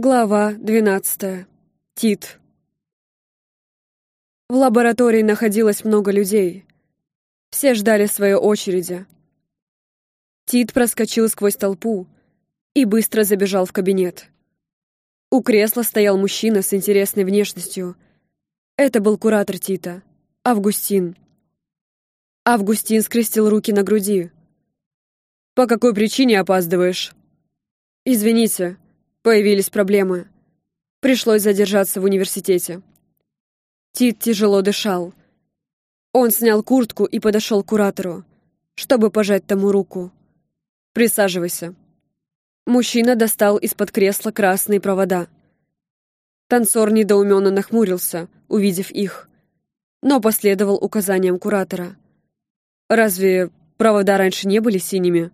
Глава 12. Тит. В лаборатории находилось много людей. Все ждали своей очереди. Тит проскочил сквозь толпу и быстро забежал в кабинет. У кресла стоял мужчина с интересной внешностью. Это был куратор Тита, Августин. Августин скрестил руки на груди. «По какой причине опаздываешь?» «Извините», Появились проблемы. Пришлось задержаться в университете. Тит тяжело дышал. Он снял куртку и подошел к куратору, чтобы пожать тому руку. «Присаживайся». Мужчина достал из-под кресла красные провода. Танцор недоуменно нахмурился, увидев их, но последовал указаниям куратора. «Разве провода раньше не были синими?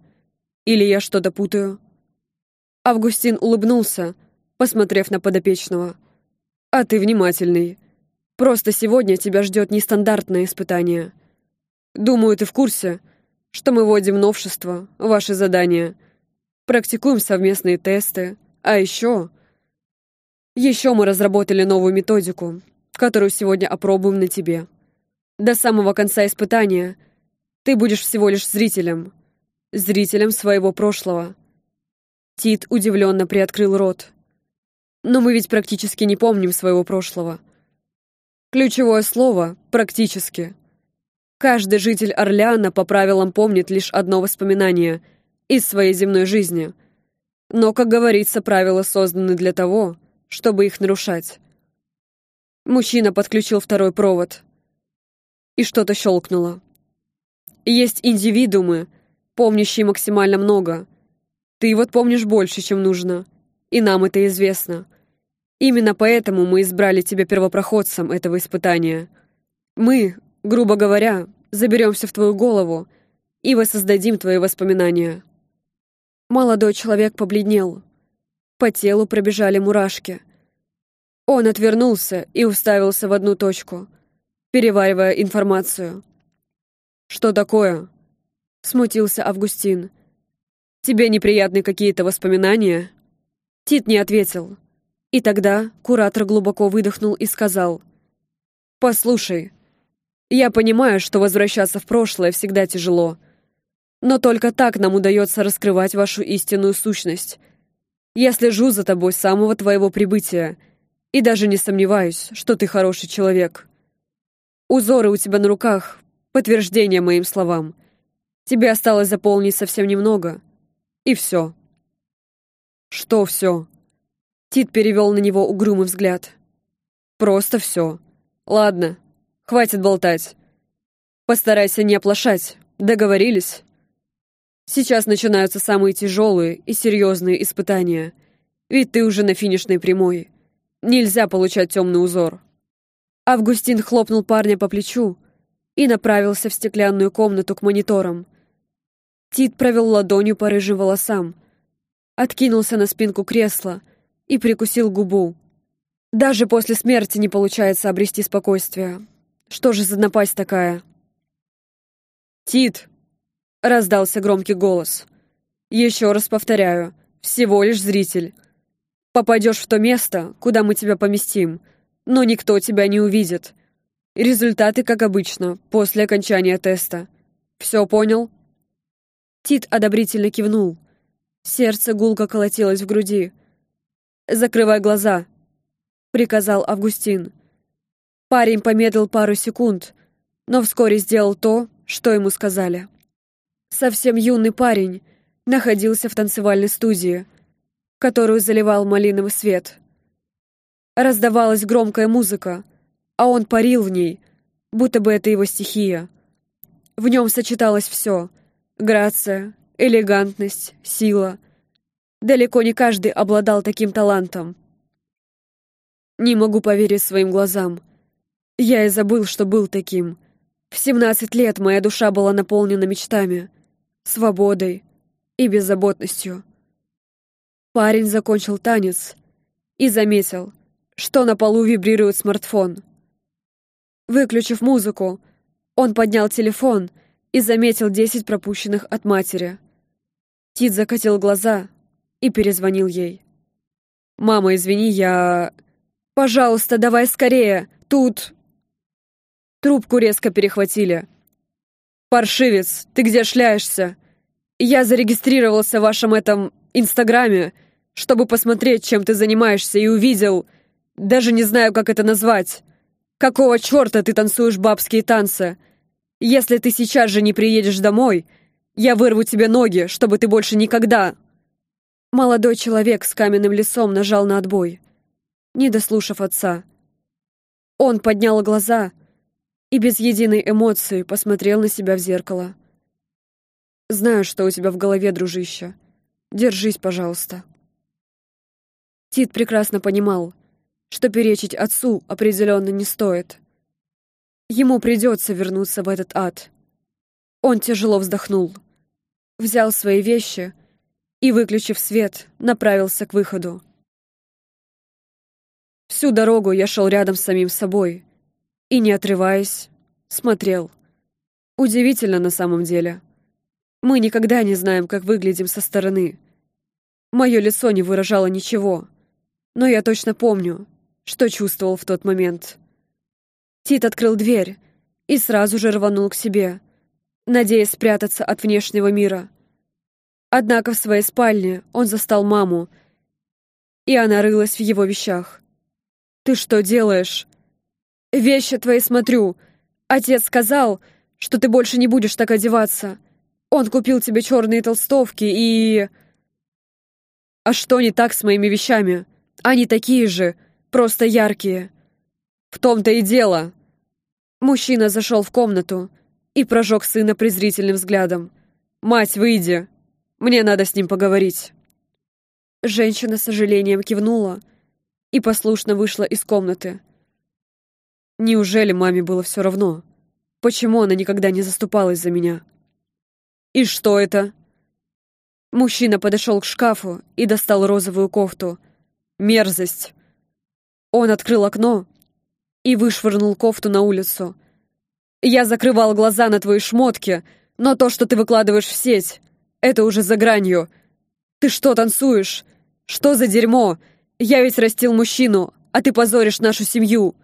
Или я что-то путаю?» Августин улыбнулся, посмотрев на подопечного. «А ты внимательный. Просто сегодня тебя ждет нестандартное испытание. Думаю, ты в курсе, что мы вводим новшества, ваши задания. Практикуем совместные тесты. А еще... Еще мы разработали новую методику, которую сегодня опробуем на тебе. До самого конца испытания ты будешь всего лишь зрителем. Зрителем своего прошлого. Тит удивленно приоткрыл рот. «Но мы ведь практически не помним своего прошлого. Ключевое слово — «практически». Каждый житель Орлеана по правилам помнит лишь одно воспоминание из своей земной жизни. Но, как говорится, правила созданы для того, чтобы их нарушать. Мужчина подключил второй провод. И что-то щелкнуло. Есть индивидуумы, помнящие максимально много — ты вот помнишь больше, чем нужно. И нам это известно. Именно поэтому мы избрали тебя первопроходцем этого испытания. Мы, грубо говоря, заберемся в твою голову и воссоздадим твои воспоминания». Молодой человек побледнел. По телу пробежали мурашки. Он отвернулся и уставился в одну точку, переваривая информацию. «Что такое?» — смутился Августин. Тебе неприятны какие-то воспоминания?» Тит не ответил. И тогда куратор глубоко выдохнул и сказал. «Послушай, я понимаю, что возвращаться в прошлое всегда тяжело, но только так нам удается раскрывать вашу истинную сущность. Я слежу за тобой с самого твоего прибытия и даже не сомневаюсь, что ты хороший человек. Узоры у тебя на руках — подтверждение моим словам. Тебе осталось заполнить совсем немного — и все. Что все? Тит перевел на него угрюмый взгляд. Просто все. Ладно, хватит болтать. Постарайся не оплошать. Договорились? Сейчас начинаются самые тяжелые и серьезные испытания. Ведь ты уже на финишной прямой. Нельзя получать темный узор. Августин хлопнул парня по плечу и направился в стеклянную комнату к мониторам, Тит провел ладонью по рыжим волосам, откинулся на спинку кресла и прикусил губу. Даже после смерти не получается обрести спокойствие. Что же за напасть такая? «Тит!» — раздался громкий голос. «Еще раз повторяю, всего лишь зритель. Попадешь в то место, куда мы тебя поместим, но никто тебя не увидит. Результаты, как обычно, после окончания теста. Все понял?» Тит одобрительно кивнул. Сердце гулко колотилось в груди. «Закрывай глаза», — приказал Августин. Парень помедлил пару секунд, но вскоре сделал то, что ему сказали. Совсем юный парень находился в танцевальной студии, которую заливал малиновый свет. Раздавалась громкая музыка, а он парил в ней, будто бы это его стихия. В нем сочеталось все — Грация, элегантность, сила. Далеко не каждый обладал таким талантом. Не могу поверить своим глазам. Я и забыл, что был таким. В 17 лет моя душа была наполнена мечтами, свободой и беззаботностью. Парень закончил танец и заметил, что на полу вибрирует смартфон. Выключив музыку, он поднял телефон — и заметил десять пропущенных от матери. Тит закатил глаза и перезвонил ей. Мама, извини, я... Пожалуйста, давай скорее. Тут... Трубку резко перехватили. «Паршивец, ты где шляешься? Я зарегистрировался в вашем этом Инстаграме, чтобы посмотреть, чем ты занимаешься, и увидел... Даже не знаю, как это назвать. Какого черта ты танцуешь бабские танцы? Если ты сейчас же не приедешь домой, я вырву тебе ноги, чтобы ты больше никогда...» Молодой человек с каменным лицом нажал на отбой, не дослушав отца. Он поднял глаза и без единой эмоции посмотрел на себя в зеркало. «Знаю, что у тебя в голове, дружище. Держись, пожалуйста». Тит прекрасно понимал, что перечить отцу определенно не стоит. Ему придется вернуться в этот ад. Он тяжело вздохнул, взял свои вещи и, выключив свет, направился к выходу. Всю дорогу я шел рядом с самим собой и, не отрываясь, смотрел. Удивительно на самом деле. Мы никогда не знаем, как выглядим со стороны. Мое лицо не выражало ничего, но я точно помню, что чувствовал в тот момент. Тит открыл дверь и сразу же рванул к себе, надеясь спрятаться от внешнего мира. Однако в своей спальне он застал маму, и она рылась в его вещах. «Ты что делаешь?» «Вещи твои смотрю. Отец сказал, что ты больше не будешь так одеваться. Он купил тебе черные толстовки и...» «А что не так с моими вещами? Они такие же, просто яркие. В том-то и дело. Мужчина зашел в комнату и прожег сына презрительным взглядом. «Мать, выйди! Мне надо с ним поговорить!» Женщина с сожалением кивнула и послушно вышла из комнаты. Неужели маме было все равно? Почему она никогда не заступалась за меня? «И что это?» Мужчина подошел к шкафу и достал розовую кофту. «Мерзость!» Он открыл окно и вышвырнул кофту на улицу. «Я закрывал глаза на твои шмотки, но то, что ты выкладываешь в сеть, это уже за гранью. Ты что танцуешь? Что за дерьмо? Я ведь растил мужчину, а ты позоришь нашу семью.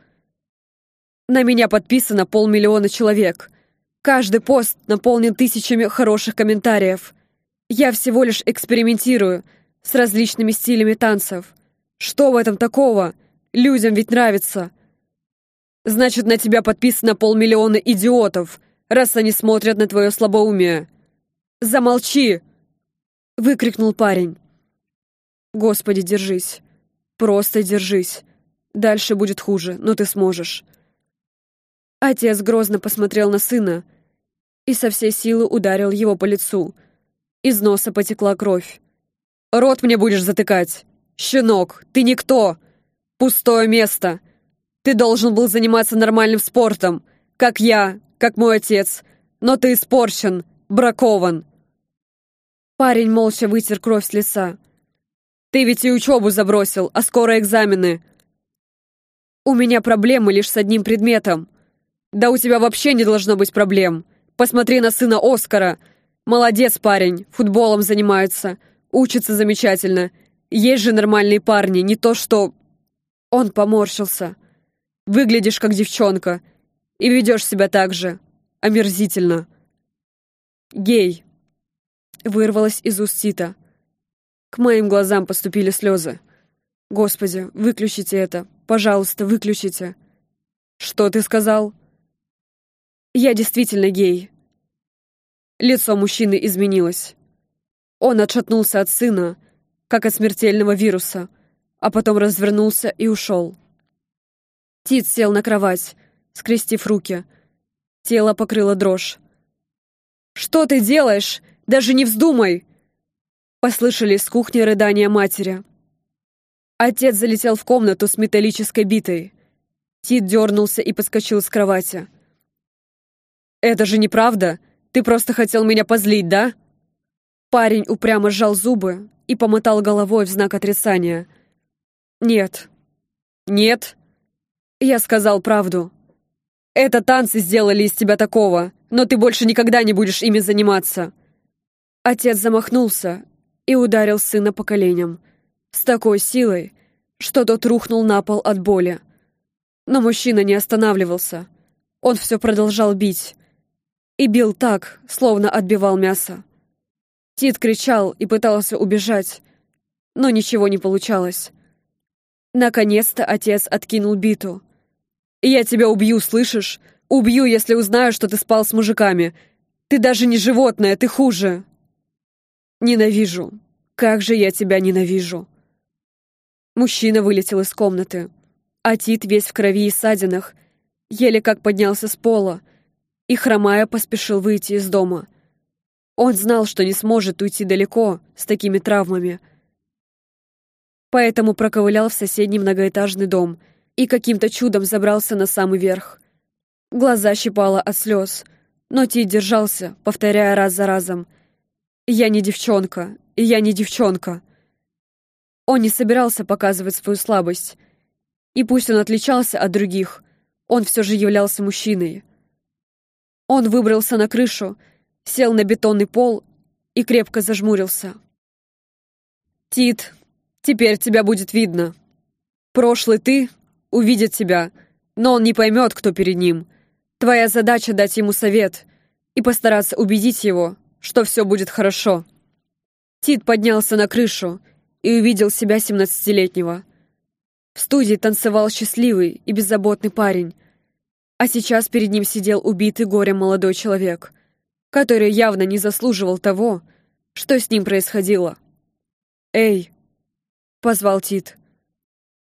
На меня подписано полмиллиона человек. Каждый пост наполнен тысячами хороших комментариев. Я всего лишь экспериментирую с различными стилями танцев. Что в этом такого?» Людям ведь нравится. Значит, на тебя подписано полмиллиона идиотов, раз они смотрят на твое слабоумие. Замолчи!» Выкрикнул парень. «Господи, держись. Просто держись. Дальше будет хуже, но ты сможешь». Отец грозно посмотрел на сына и со всей силы ударил его по лицу. Из носа потекла кровь. «Рот мне будешь затыкать! Щенок, ты никто!» Пустое место. Ты должен был заниматься нормальным спортом, как я, как мой отец. Но ты испорчен, бракован. Парень молча вытер кровь с лица. Ты ведь и учебу забросил, а скоро экзамены. У меня проблемы лишь с одним предметом. Да у тебя вообще не должно быть проблем. Посмотри на сына Оскара. Молодец парень, футболом занимается, учится замечательно. Есть же нормальные парни, не то что... Он поморщился. «Выглядишь как девчонка. И ведешь себя так же. Омерзительно». «Гей», — вырвалось из уст Тита. К моим глазам поступили слезы. «Господи, выключите это. Пожалуйста, выключите». «Что ты сказал?» «Я действительно гей». Лицо мужчины изменилось. Он отшатнулся от сына, как от смертельного вируса — а потом развернулся и ушел. Тит сел на кровать, скрестив руки. Тело покрыло дрожь. «Что ты делаешь? Даже не вздумай!» Послышались с кухни рыдания матери. Отец залетел в комнату с металлической битой. Тит дернулся и подскочил с кровати. «Это же неправда! Ты просто хотел меня позлить, да?» Парень упрямо сжал зубы и помотал головой в знак отрицания — «Нет». «Нет?» Я сказал правду. «Это танцы сделали из тебя такого, но ты больше никогда не будешь ими заниматься». Отец замахнулся и ударил сына по коленям с такой силой, что тот рухнул на пол от боли. Но мужчина не останавливался. Он все продолжал бить. И бил так, словно отбивал мясо. Тит кричал и пытался убежать, но ничего не получалось. Наконец-то отец откинул биту. «Я тебя убью, слышишь? Убью, если узнаю, что ты спал с мужиками. Ты даже не животное, ты хуже!» «Ненавижу. Как же я тебя ненавижу!» Мужчина вылетел из комнаты, а Тит весь в крови и ссадинах, еле как поднялся с пола и, хромая, поспешил выйти из дома. Он знал, что не сможет уйти далеко с такими травмами, поэтому проковылял в соседний многоэтажный дом и каким-то чудом забрался на самый верх. Глаза щипало от слез, но Тит держался, повторяя раз за разом. «Я не девчонка, я не девчонка». Он не собирался показывать свою слабость. И пусть он отличался от других, он все же являлся мужчиной. Он выбрался на крышу, сел на бетонный пол и крепко зажмурился. «Тит, теперь тебя будет видно. Прошлый ты увидит тебя, но он не поймет, кто перед ним. Твоя задача — дать ему совет и постараться убедить его, что все будет хорошо». Тит поднялся на крышу и увидел себя семнадцатилетнего. В студии танцевал счастливый и беззаботный парень, а сейчас перед ним сидел убитый горем молодой человек, который явно не заслуживал того, что с ним происходило. «Эй!» — позвал Тит.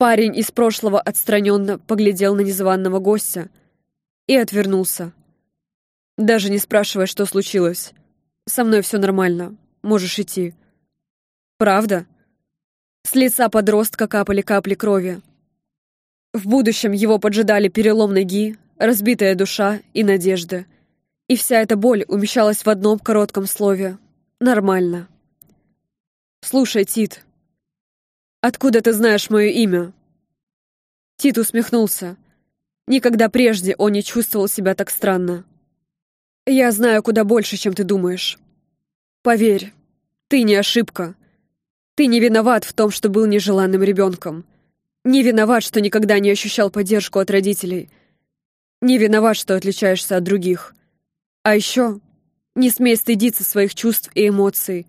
Парень из прошлого отстраненно поглядел на незваного гостя и отвернулся. «Даже не спрашивай, что случилось. Со мной все нормально. Можешь идти». «Правда?» С лица подростка капали капли крови. В будущем его поджидали перелом ноги, разбитая душа и надежда. И вся эта боль умещалась в одном коротком слове «нормально». «Слушай, Тит, откуда ты знаешь мое имя?» Тит усмехнулся. Никогда прежде он не чувствовал себя так странно. «Я знаю куда больше, чем ты думаешь. Поверь, ты не ошибка. Ты не виноват в том, что был нежеланным ребенком. Не виноват, что никогда не ощущал поддержку от родителей. Не виноват, что отличаешься от других. А еще не смей стыдиться своих чувств и эмоций.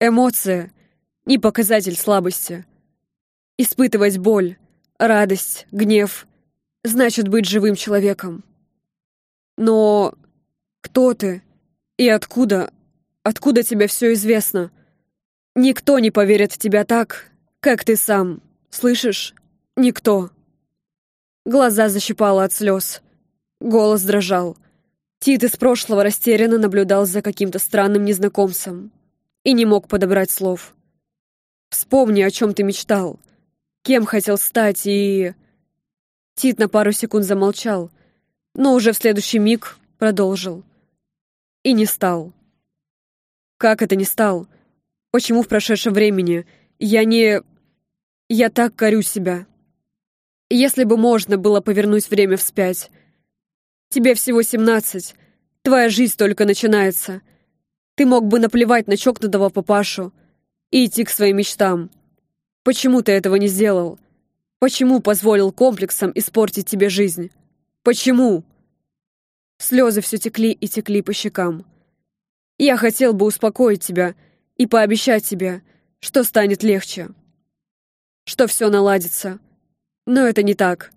Эмоция — не показатель слабости. Испытывать боль, радость, гнев — значит быть живым человеком. Но кто ты и откуда, откуда тебе все известно? Никто не поверит в тебя так, как ты сам. Слышишь? Никто. Глаза защипало от слез. Голос дрожал. Тит из прошлого растерянно наблюдал за каким-то странным незнакомцем и не мог подобрать слов. «Вспомни, о чем ты мечтал. Кем хотел стать и...» Тит на пару секунд замолчал, но уже в следующий миг продолжил. И не стал. Как это не стал? Почему в прошедшем времени я не... Я так корю себя. Если бы можно было повернуть время вспять. Тебе всего семнадцать. Твоя жизнь только начинается. Ты мог бы наплевать на чокнутого папашу и идти к своим мечтам. Почему ты этого не сделал? Почему позволил комплексам испортить тебе жизнь? Почему? Слезы все текли и текли по щекам. Я хотел бы успокоить тебя — и пообещать тебе, что станет легче, что все наладится. Но это не так.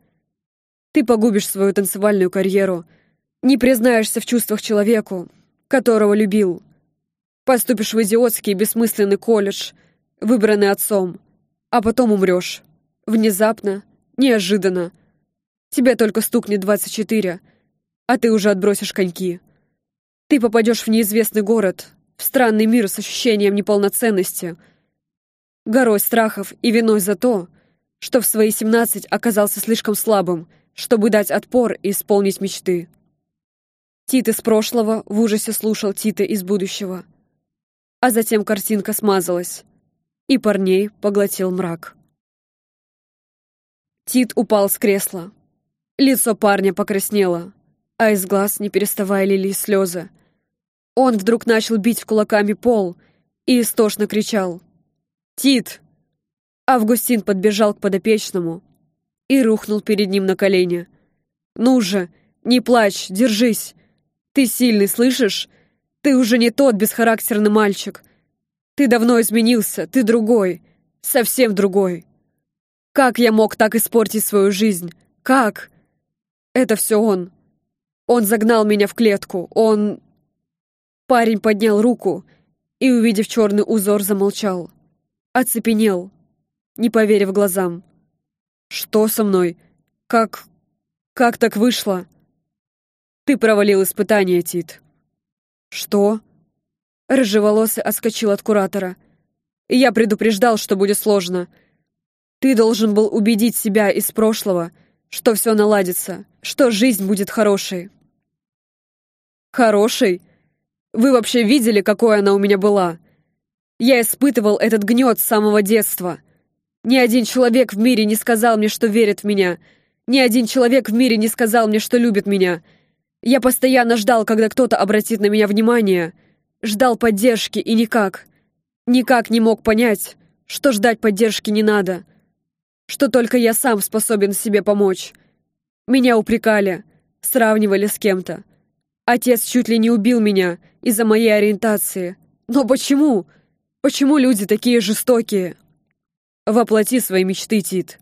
Ты погубишь свою танцевальную карьеру, не признаешься в чувствах человеку, которого любил. Поступишь в идиотский бессмысленный колледж, выбранный отцом, а потом умрешь. Внезапно, неожиданно. Тебе только стукнет 24, а ты уже отбросишь коньки. Ты попадешь в неизвестный город, в странный мир с ощущением неполноценности, горой страхов и виной за то, что в свои семнадцать оказался слишком слабым, чтобы дать отпор и исполнить мечты. Тит из прошлого в ужасе слушал Тита из будущего. А затем картинка смазалась, и парней поглотил мрак. Тит упал с кресла. Лицо парня покраснело, а из глаз, не переставая, лились слезы. Он вдруг начал бить кулаками пол и истошно кричал. «Тит! Августин подбежал к подопечному и рухнул перед ним на колени. «Ну же, не плачь, держись! Ты сильный, слышишь? Ты уже не тот бесхарактерный мальчик. Ты давно изменился, ты другой, совсем другой. Как я мог так испортить свою жизнь? Как? Это все он. Он загнал меня в клетку, он...» Парень поднял руку и, увидев черный узор, замолчал. Оцепенел, не поверив глазам. «Что со мной? Как... как так вышло?» «Ты провалил испытание, Тит». «Что?» Рыжеволосый отскочил от куратора. «Я предупреждал, что будет сложно. Ты должен был убедить себя из прошлого, что все наладится, что жизнь будет хорошей». «Хорошей? Вы вообще видели, какой она у меня была? Я испытывал этот гнет с самого детства». Ни один человек в мире не сказал мне, что верит в меня. Ни один человек в мире не сказал мне, что любит меня. Я постоянно ждал, когда кто-то обратит на меня внимание. Ждал поддержки и никак. Никак не мог понять, что ждать поддержки не надо. Что только я сам способен себе помочь. Меня упрекали, сравнивали с кем-то. Отец чуть ли не убил меня из-за моей ориентации. Но почему? Почему люди такие жестокие?» Воплоти свои мечты, Тит.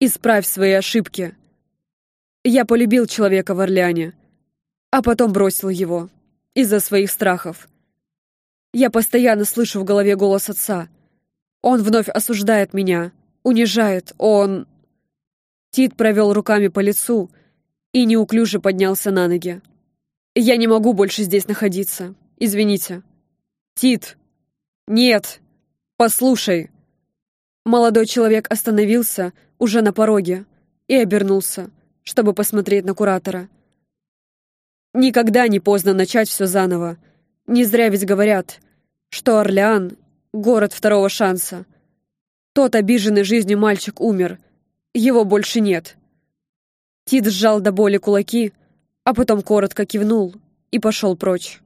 Исправь свои ошибки. Я полюбил человека в Орлеане, а потом бросил его из-за своих страхов. Я постоянно слышу в голове голос отца. Он вновь осуждает меня, унижает, он... Тит провел руками по лицу и неуклюже поднялся на ноги. «Я не могу больше здесь находиться. Извините». «Тит! Нет! Послушай!» Молодой человек остановился уже на пороге и обернулся, чтобы посмотреть на куратора. Никогда не поздно начать все заново. Не зря ведь говорят, что Орлеан — город второго шанса. Тот обиженный жизнью мальчик умер. Его больше нет. Тит сжал до боли кулаки, а потом коротко кивнул и пошел прочь.